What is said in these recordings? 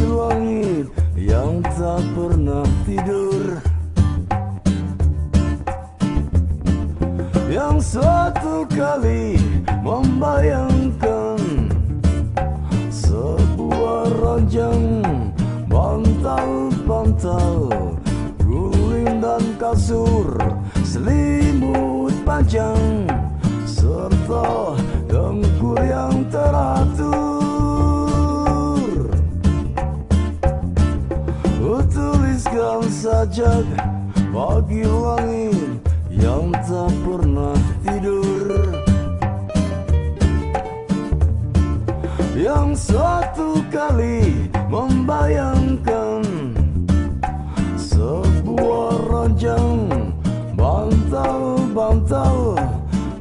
langit yang tak pernah tidur. Yang suatu kali membayangkan Sebuah ranjang bantal-bantal Guling dan kasur selimut panjang bagi langit yang tak pernah tidur. Yang suatu kali membayangkan Sebuah ranjang bantal-bantal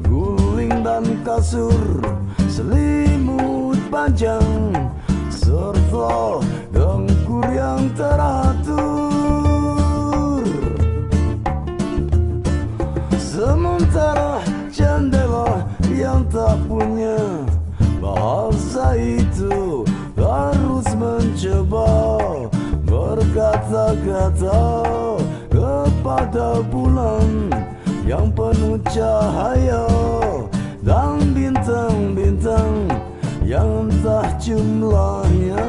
Guling dan kasur selimut panjang punya bahasa itu harus mencoba berkata-kata kepada bulan yang penuh cahaya dan bintang-bintang yang entah jumlahnya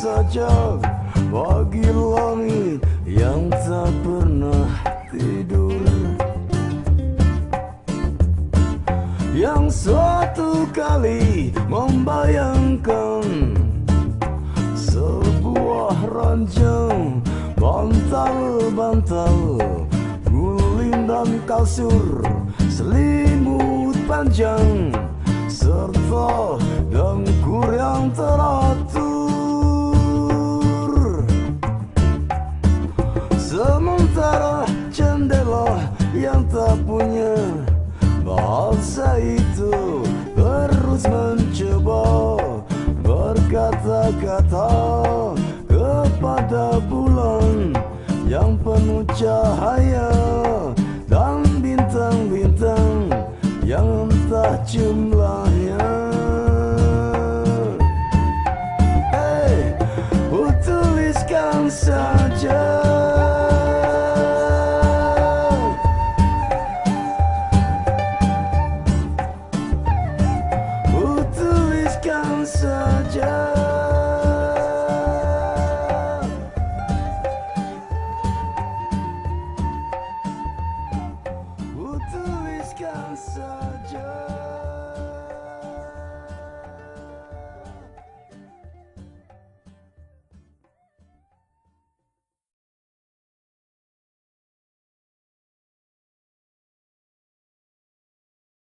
saja bagi langit yang tak pernah tidur. Yang suatu kali membayangkan Sebuah ranjang bantal-bantal Guling dan kasur selimut panjang Sementara jendela yang tak punya bahasa itu Terus mencoba berkata-kata kepada bulan Yang penuh cahaya dan bintang-bintang yang entah jumlahnya. Hey, tuliskan saja Ku tuliskan saja